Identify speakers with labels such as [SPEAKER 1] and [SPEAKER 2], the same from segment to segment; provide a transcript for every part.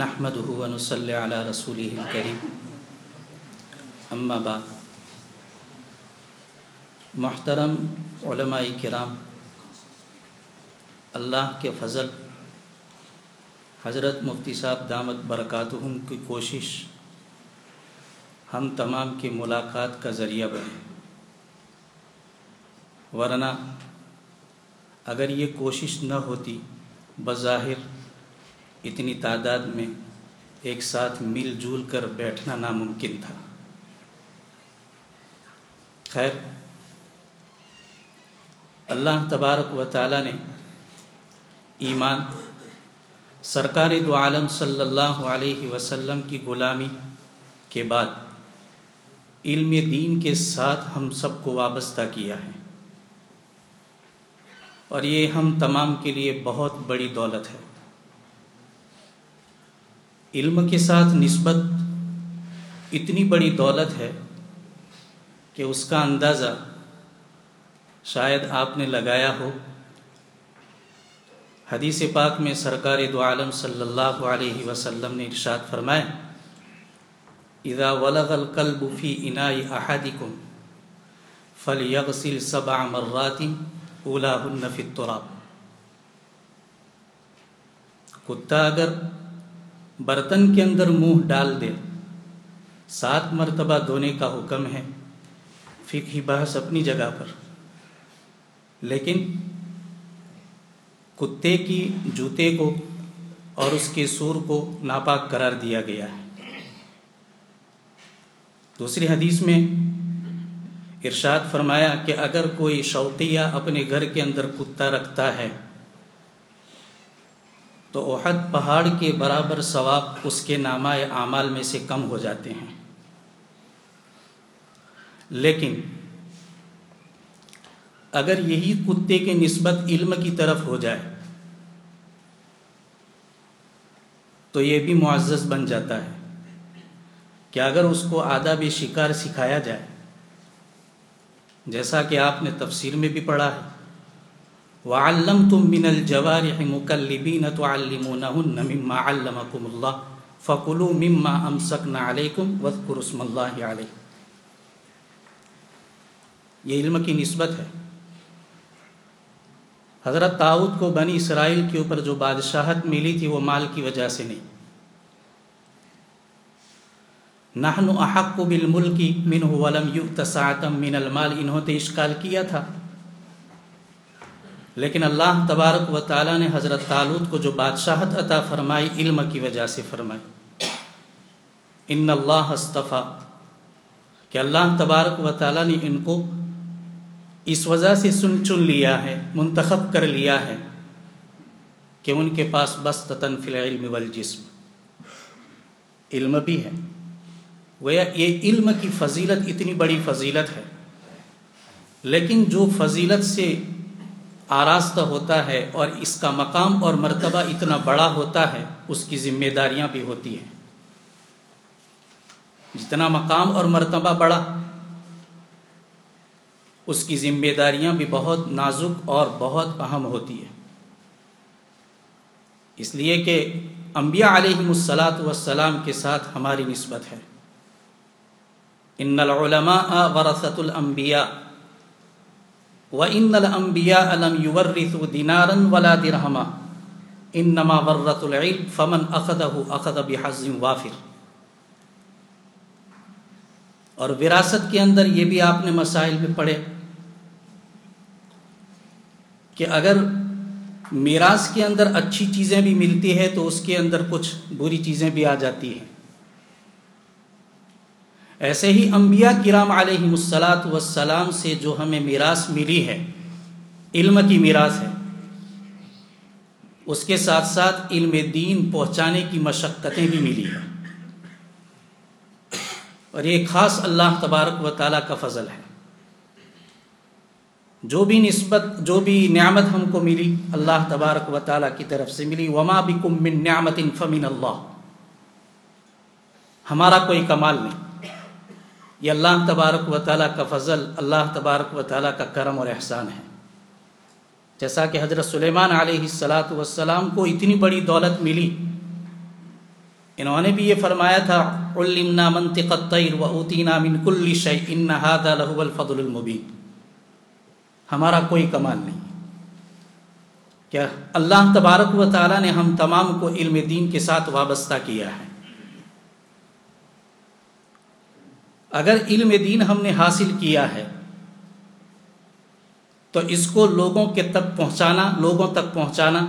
[SPEAKER 1] نحمده ونصلي على رسوله الكريم. اما بعد، محترم علماء کرام، اللہ کے فضل، حضرت مفتی صاحب دامت برکاتہم کی کوشش، ہم تمام کی ملاقات کا ذریعہ بنے ورنہ، اگر یہ کوشش نہ ہوتی، بظاہر اتنی تعداد میں ایک ساتھ مل جل کر بیٹھنا ناممکن تھا۔ خیر، اللہ تبارک و تعالیٰ نے ایمان، سرکار دو عالم صلی اللہ علیہ وسلم کی غلامی کے بعد علم دین کے ساتھ ہم سب کو وابستہ کیا ہے۔ اور یہ ہم تمام کے لیے بہت بڑی دولت ہے۔ علم کے ساتھ نسبت اتنی بڑی دولت ہے کہ اس کا اندازہ شاید آپ نے لگایا ہو۔ حدیث پاک میں سرکار دو عالم صلی اللہ علیہ وسلم نے ارشاد فرمایا، اذا ولغ القلب فی انائی احدکم فلیغسل سبع مرات اولاہن فی التراب۔ کتا اگر برتن کے اندر منہ ڈال دے۔ سات مرتبہ دھونے کا حکم ہے۔ فقہی بحث اپنی جگہ پر۔ لیکن کتے کی جوتے کو اور اس کے سور کو ناپاک قرار دیا گیا ہے۔ دوسری حدیث میں ارشاد فرمایا کہ اگر کوئی شوقیہ اپنے گھر کے اندر کتا رکھتا ہے تو احد پہاڑ کے برابر ثواب اس کے نامہ اعمال میں سے کم ہو جاتے ہیں۔ لیکن اگر یہی کتے کے نسبت علم کی طرف ہو جائے تو یہ بھی معزز بن جاتا ہے کہ اگر اس کو آداب شکار سکھایا جائے، جیسا کہ آپ نے تفسیر میں بھی پڑھا ہے۔ وَعَلَّمْتُم مِّنَ الْجَوَارِحِ مُكَلِّبِينَ تُعَلِّمُونَهُنَّ مِمَّا عَلَّمَكُمُ اللَّهُ فَكُلُوا مِمَّا أَمْسَكْنَ عَلَيْكُمْ وَاذْكُرُوا اسْمَ اللَّهِ عَلَيْهِ یہ علم کی نسبت ہے۔ حضرت داؤد کو بنی اسرائیل کے اوپر جو بادشاہت ملی تھی وہ مال کی وجہ سے نہیں۔ نحن احق بالملک منہ ولم یؤت ساعتا من المال۔ انہوں نے اشکال کیا تھا۔ لیکن اللہ تبارک و تعالیٰ نے حضرت طالوت کو جو بادشاہت عطا فرمائی، علم کی وجہ سے فرمائی۔ ان اللہ استفا کہ اللہ تبارک و تعالیٰ نے ان کو اس وجہ سے سن چن لیا ہے، منتخب کر لیا ہے کہ ان کے پاس بس تطن فی العلم والجسم۔ علم بھی ہے۔ گویا یہ علم کی فضیلت اتنی بڑی فضیلت ہے۔ لیکن جو فضیلت سے آراستہ ہوتا ہے اور اس کا مقام اور مرتبہ اتنا بڑا ہوتا ہے، اس کی ذمہ داریاں بھی ہوتی ہیں۔ جتنا مقام اور مرتبہ بڑا، اس کی ذمہ داریاں بھی بہت نازک اور بہت اہم ہوتی ہے اس لیے کہ انبیاء علیہ السلاۃ والسلام کے ساتھ ہماری نسبت ہے۔ ان العلماء ورثۃ الانبیاء۔ وان الانبیاء لم يورثوا دینارا ولا درہما انما ورثوا العلم فمن اخذه اخذ بحظ وافر. اور وراثت کے اندر یہ بھی آپ نے مسائل میں پڑھے کہ اگر میراث کے اندر اچھی چیزیں بھی ملتی ہے تو اس کے اندر کچھ بری چیزیں بھی آ جاتی ہیں۔ ایسے ہی انبیاء کرام علیہ السلاۃ والسلام سے جو ہمیں میراث ملی ہے، علم کی میراث ہے، اس کے ساتھ ساتھ علم دین پہنچانے کی مشقتیں بھی ملی ہیں۔ اور یہ خاص اللہ تبارک و تعالیٰ کا فضل ہے۔ جو بھی نسبت، جو بھی نعمت ہم کو ملی، اللہ تبارک و تعالیٰ کی طرف سے ملی۔ وما بکم من نعمت فمن اللہ ہمارا کوئی کمال نہیں۔ یہ اللہ تبارک و تعالیٰ کا فضل، اللہ تبارک و تعالیٰ کا کرم اور احسان ہے۔ جیسا کہ حضرت سلیمان علیہ السلاۃ والسلام کو اتنی بڑی دولت ملی۔ انہوں نے بھی یہ فرمایا تھا، علمنا منطق الطیر و اوتینا من کل شیء، ان هذا له الفضل المبین۔ ہمارا کوئی کمال نہیں۔ کیا اللہ تبارک و تعالی نے ہم تمام کو علم دین کے ساتھ وابستہ کیا ہے؟ اگر علم دین ہم نے حاصل کیا ہے، تو اس کو لوگوں کے تک پہنچانا، لوگوں تک پہنچانا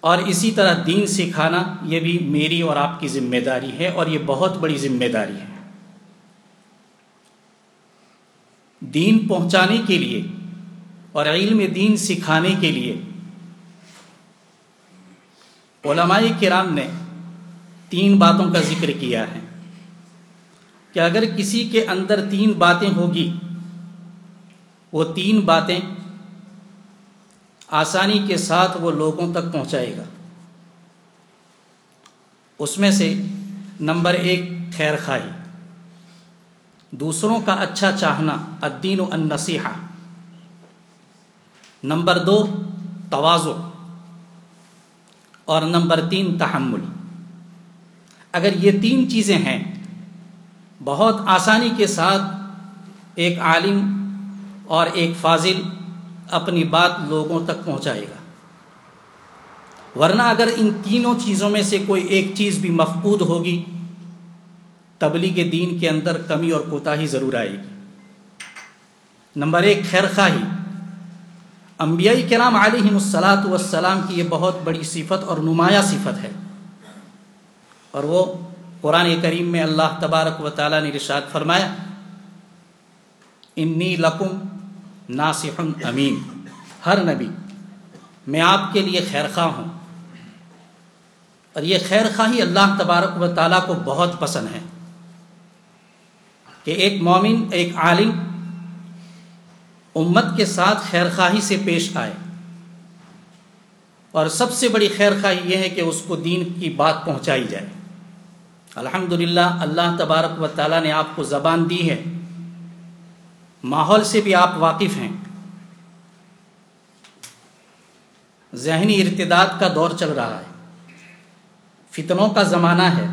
[SPEAKER 1] اور اسی طرح دین سکھانا، یہ بھی میری اور آپ کی ذمہ داری ہے اور یہ بہت بڑی ذمہ داری ہے۔ دین پہنچانے کے لیے اور علم دین سکھانے کے لیے علماء کرام نے تین باتوں کا ذکر کیا ہے۔ کہ اگر کسی کے اندر تین باتیں ہوگی، وہ تین باتیں آسانی کے ساتھ وہ لوگوں تک پہنچائے گا۔ اس میں سے نمبر ایک خیر خواہی دوسروں کا اچھا چاہنا، الدین و النصیحہ۔ نمبر دو توازو اور نمبر تین، تحمل۔ اگر یہ تین چیزیں ہیں بہت آسانی کے ساتھ ایک عالم اور ایک فاضل اپنی بات لوگوں تک پہنچائے گا۔ ورنہ اگر ان تینوں چیزوں میں سے کوئی ایک چیز بھی مفقود ہوگی، تبلیغ دین کے اندر کمی اور کوتاہی ضرور آئے گی۔ نمبر ایک، خیر خواہی۔ انبیاء کرام علیہ السلاۃ والسلام کی یہ بہت بڑی صفت اور نمایاں صفت ہے۔ اور وہ قرآن کریم میں اللہ تبارک و تعالیٰ نے رشاد فرمایا، انی لکم ناصح امین. ہر نبی، میں آپ کے لیے خیر خواہ ہوں۔ اور یہ خیر خواہی اللہ تبارک و تعالیٰ کو بہت پسند ہے۔ کہ ایک مومن، ایک عالم امت کے ساتھ خیر خواہی سے پیش آئے۔ اور سب سے بڑی خیر خواہی یہ ہے کہ اس کو دین کی بات پہنچائی جائے۔ الحمد اللہ تبارک و تعالیٰ نے آپ کو زبان دی ہے۔ ماحول سے بھی آپ واقف ہیں۔ ذہنی ارتداد کا دور چل رہا ہے۔ فتنوں کا زمانہ ہے۔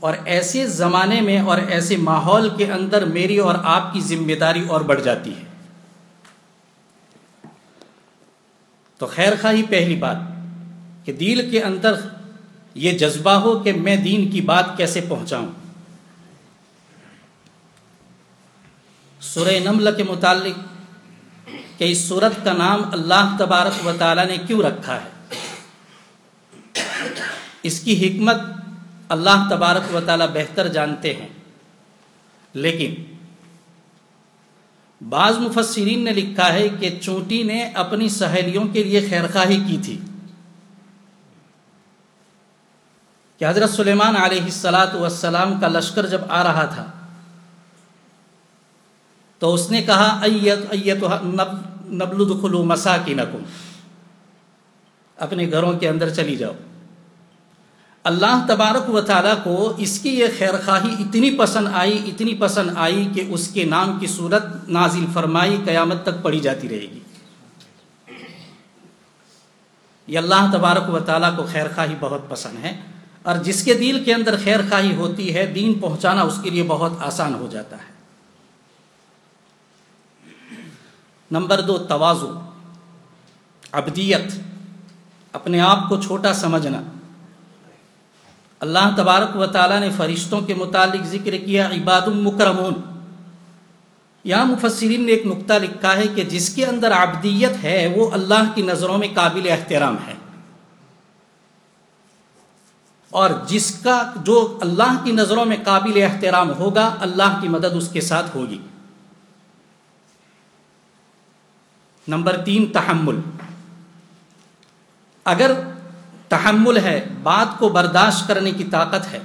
[SPEAKER 1] اور ایسے زمانے میں اور ایسے ماحول کے اندر میری اور آپ کی ذمہ داری اور بڑھ جاتی ہے۔ تو خیر خواہی پہلی بات کہ دل کے اندر یہ جذبہ ہو کہ میں دین کی بات کیسے پہنچاؤں۔ سورہ نمل کے متعلق کہ اس صورت کا نام اللہ تبارک و تعالیٰ نے کیوں رکھا ہے؟ اس کی حکمت اللہ تبارک و تعالیٰ بہتر جانتے ہیں۔ لیکن بعض مفسرین نے لکھا ہے کہ چونٹی نے اپنی سہیلیوں کے لیے خیرخواہی کی تھی۔ کہ حضرت سلیمان علیہ السلاۃ والسلام کا لشکر جب آ رہا تھا، تو اس نے کہا، ایت ایت نبل دخلو مسا کی اپنے گھروں کے اندر چلی جاؤ۔ اللہ تبارک و تعالیٰ کو اس کی یہ خیر خواہی اتنی پسند آئی، اتنی پسند آئی کہ اس کے نام کی صورت نازل فرمائی قیامت تک پڑھی جاتی رہے گی۔ یہ اللہ تبارک و تعالیٰ کو خیر خواہی بہت پسند ہے۔ اور جس کے دل کے اندر خیر خواہی ہوتی ہے، دین پہنچانا اس کے لیے بہت آسان ہو جاتا ہے۔ نمبر دو توازو ابدیت اپنے آپ کو چھوٹا سمجھنا۔ اللہ تبارک و تعالیٰ نے فرشتوں کے متعلق ذکر کیا، عباد المکرمون یہاں مفسرین نے ایک نقطہ لکھا ہے کہ جس کے اندر عبدیت ہے، وہ اللہ کی نظروں میں قابل احترام ہے۔ اور جس کا جو اللہ کی نظروں میں قابل احترام ہوگا، اللہ کی مدد اس کے ساتھ ہوگی۔ نمبر تین، تحمل۔ اگر تحمل ہے، بات کو برداشت کرنے کی طاقت ہے۔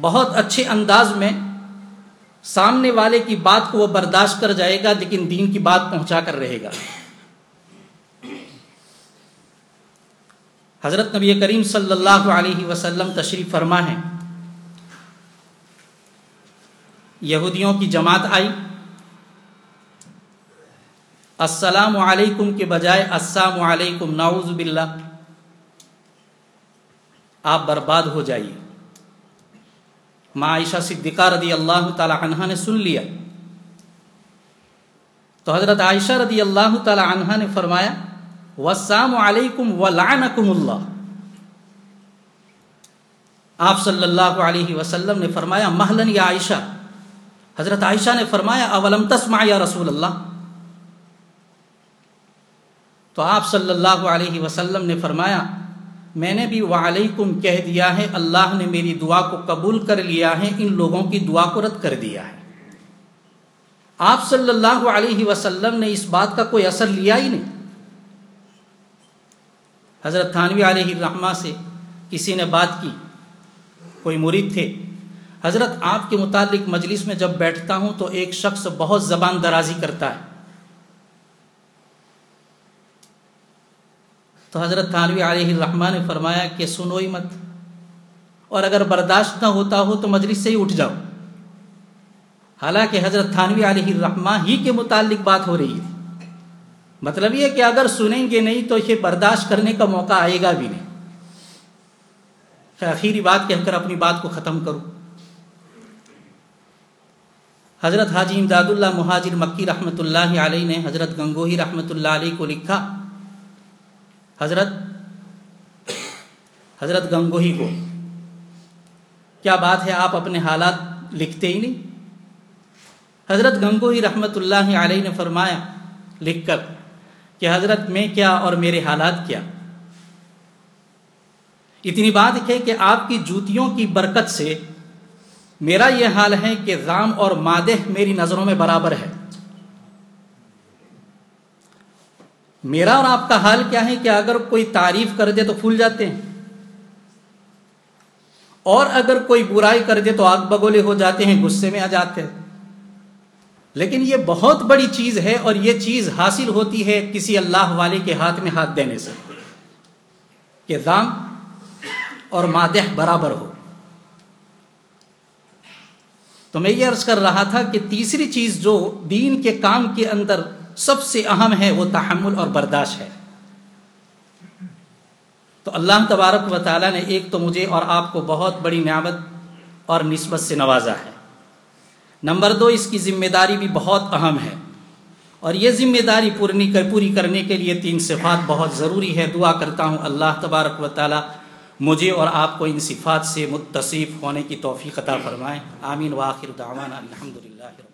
[SPEAKER 1] بہت اچھے انداز میں سامنے والے کی بات کو وہ برداشت کر جائے گا، لیکن دین کی بات پہنچا کر رہے گا۔ حضرت نبی کریم صلی اللہ علیہ وسلم تشریف فرما ہے یہودیوں کی جماعت آئی۔ السلام علیکم کے بجائے السلام علیکم، نعوذ باللہ۔ آپ برباد ہو جائیے۔ ماں عائشہ صدیقہ رضی اللہ تعالی عنہ نے سن لیا۔ تو حضرت عائشہ رضی اللہ تعالی عنہ نے فرمایا وسام علیکم ولعنکم اللہ آپ صلی اللہ علیہ وسلم نے فرمایا، محلن یا عائشہ، حضرت عائشہ نے فرمایا، اولم تسمع یا رسول اللہ؟ تو آپ صلی اللہ علیہ وسلم نے فرمایا، میں نے بھی وعلیکم کہہ دیا ہے، اللہ نے میری دعا کو قبول کر لیا ہے، ان لوگوں کی دعا کو رد کر دیا ہے۔ آپ صلی اللہ علیہ وسلم نے اس بات کا کوئی اثر لیا ہی نہیں۔ حضرت تھانوی علیہ الرحمہ سے کسی نے بات کی؟ کوئی مرید تھے؟ حضرت آپ کے متعلق مجلس میں جب بیٹھتا ہوں تو ایک شخص بہت زبان درازی کرتا ہے۔ تو حضرت تھانوی علیہ الرحمٰ نے فرمایا کہ سنو ہی مت، اور اگر برداشت نہ ہوتا ہو تو مجلس سے ہی اٹھ جاؤ۔ حالانکہ حضرت تھانوی علیہ الرحمٰ ہی کے متعلق بات ہو رہی تھی۔ مطلب یہ کہ اگر سنیں گے نہیں تو یہ برداشت کرنے کا موقع آئے گا بھی نہیں۔ آخری بات کہہ کر اپنی بات کو ختم کروں۔ حضرت حاجی امداد اللہ مہاجر مکی رحمۃ اللہ علیہ نے حضرت گنگوہی رحمۃ اللہ علیہ کو لکھا۔ حضرت حضرت گنگوہی کو، کیا بات ہے آپ اپنے حالات لکھتے ہی نہیں؟ حضرت گنگوہی رحمۃ اللہ علیہ نے فرمایا، لکھ کر۔ کہ حضرت میں کیا اور میرے حالات کیا؟ اتنی بات ہے کہ آپ کی جوتیوں کی برکت سے میرا یہ حال ہے کہ رام اور مادہ میری نظروں میں برابر ہے۔ میرا اور آپ کا حال کیا ہے کہ اگر کوئی تعریف کر دے تو پھول جاتے ہیں۔ اور اگر کوئی برائی کر دے تو آگ بگولے ہو جاتے ہیں، غصے میں آ جاتے ہیں۔ لیکن یہ بہت بڑی چیز ہے اور یہ چیز حاصل ہوتی ہے کسی اللہ والے کے ہاتھ میں ہاتھ دینے سے کہ رام اور مادہ برابر ہو۔ تو میں یہ عرض کر رہا تھا کہ تیسری چیز جو دین کے کام کے اندر سب سے اہم ہے وہ تحمل اور برداشت ہے۔ تو اللہ تبارک و تعالیٰ نے ایک تو مجھے اور آپ کو بہت بڑی نعمت اور نسبت سے نوازا ہے۔ نمبر دو، اس کی ذمہ داری بھی بہت اہم ہے۔ اور یہ ذمہ داری پورنی پوری کرنے کے لیے تین صفات بہت ضروری ہے دعا کرتا ہوں اللہ تبارک و تعالیٰ مجھے اور آپ کو ان صفات سے متصف ہونے کی توفیق عطا فرمائیں آمین۔ واخر دعوانا الحمد للہ